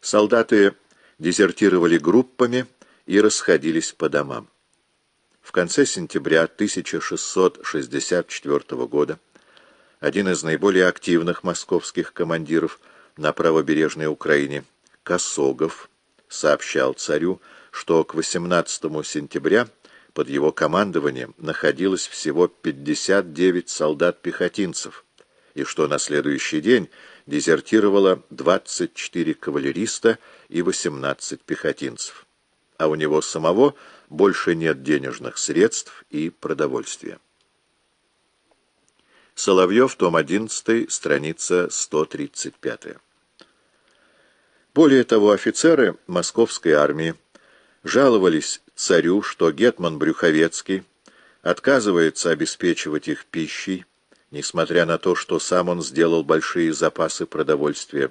солдаты дезертировали группами и расходились по домам. В конце сентября 1664 года один из наиболее активных московских командиров на правобережной Украине, Косогов, сообщал царю, что к 18 сентября под его командованием находилось всего 59 солдат-пехотинцев, и что на следующий день дезертировало 24 кавалериста и 18 пехотинцев, а у него самого больше нет денежных средств и продовольствия. Соловьев, том 11, страница 135. Более того, офицеры московской армии жаловались царю, что гетман Брюховецкий отказывается обеспечивать их пищей, несмотря на то, что сам он сделал большие запасы продовольствия.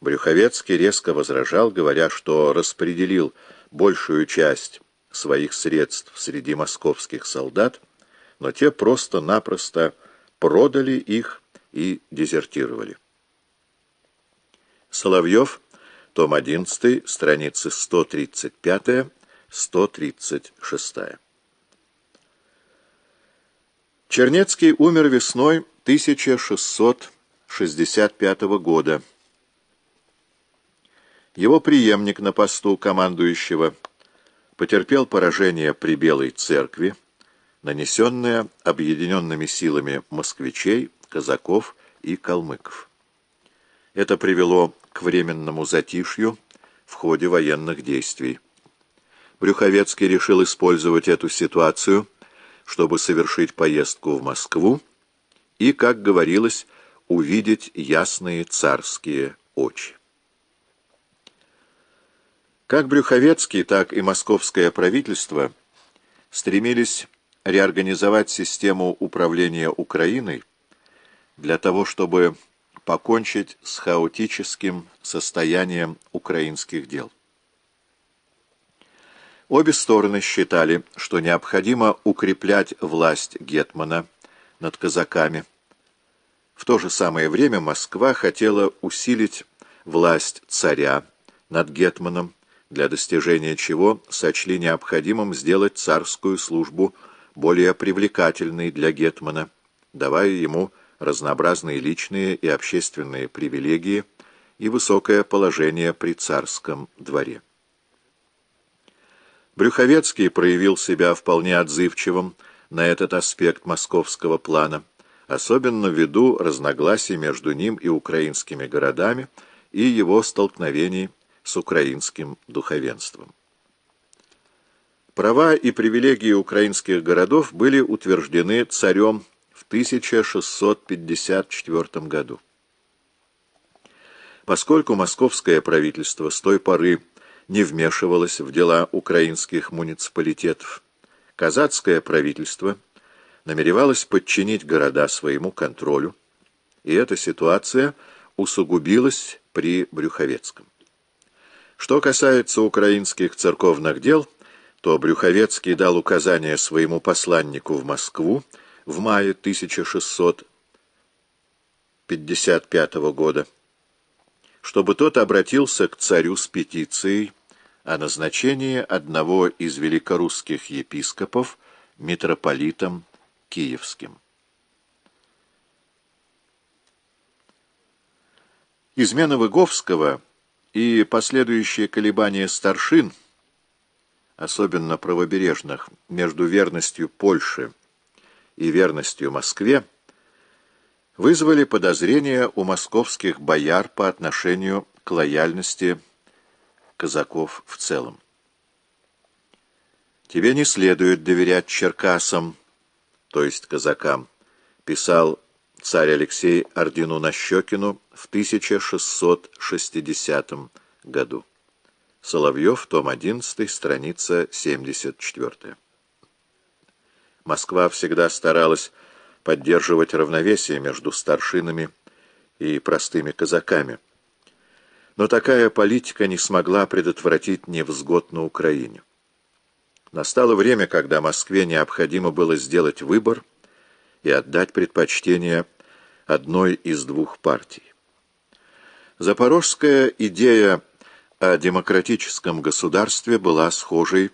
Брюховецкий резко возражал, говоря, что распределил большую часть своих средств среди московских солдат, но те просто-напросто продали их и дезертировали. Соловьев, том 11, страницы 135-136. Чернецкий умер весной 1665 года. Его преемник на посту командующего потерпел поражение при Белой церкви, нанесенное объединенными силами москвичей, казаков и калмыков. Это привело к временному затишью в ходе военных действий. Брюховецкий решил использовать эту ситуацию, чтобы совершить поездку в Москву и, как говорилось, увидеть ясные царские очи. Как Брюховецкий, так и московское правительство стремились реорганизовать систему управления Украиной для того, чтобы покончить с хаотическим состоянием украинских дел. Обе стороны считали, что необходимо укреплять власть Гетмана над казаками. В то же самое время Москва хотела усилить власть царя над Гетманом, для достижения чего сочли необходимым сделать царскую службу более привлекательной для Гетмана, давая ему разнообразные личные и общественные привилегии и высокое положение при царском дворе. Брюховецкий проявил себя вполне отзывчивым на этот аспект московского плана, особенно ввиду разногласий между ним и украинскими городами и его столкновений с украинским духовенством. Права и привилегии украинских городов были утверждены царем в 1654 году. Поскольку московское правительство с той поры не вмешивалось в дела украинских муниципалитетов, казацкое правительство намеревалось подчинить города своему контролю, и эта ситуация усугубилась при Брюховецком. Что касается украинских церковных дел, то Брюховецкий дал указание своему посланнику в Москву в мае 1655 года, чтобы тот обратился к царю с петицией о назначении одного из великорусских епископов митрополитом Киевским. Измена Выговского и последующие колебания старшин, особенно правобережных, между верностью Польши и верностью Москве, вызвали подозрения у московских бояр по отношению к лояльности казаков в целом. «Тебе не следует доверять черкасам, то есть казакам», писал царь Алексей Ордину Нащекину в 1660 году. Соловьев, том 11, страница 74. Москва всегда старалась поддерживать равновесие между старшинами и простыми казаками. Но такая политика не смогла предотвратить невзгод на Украине. Настало время, когда Москве необходимо было сделать выбор и отдать предпочтение одной из двух партий. Запорожская идея о демократическом государстве была схожей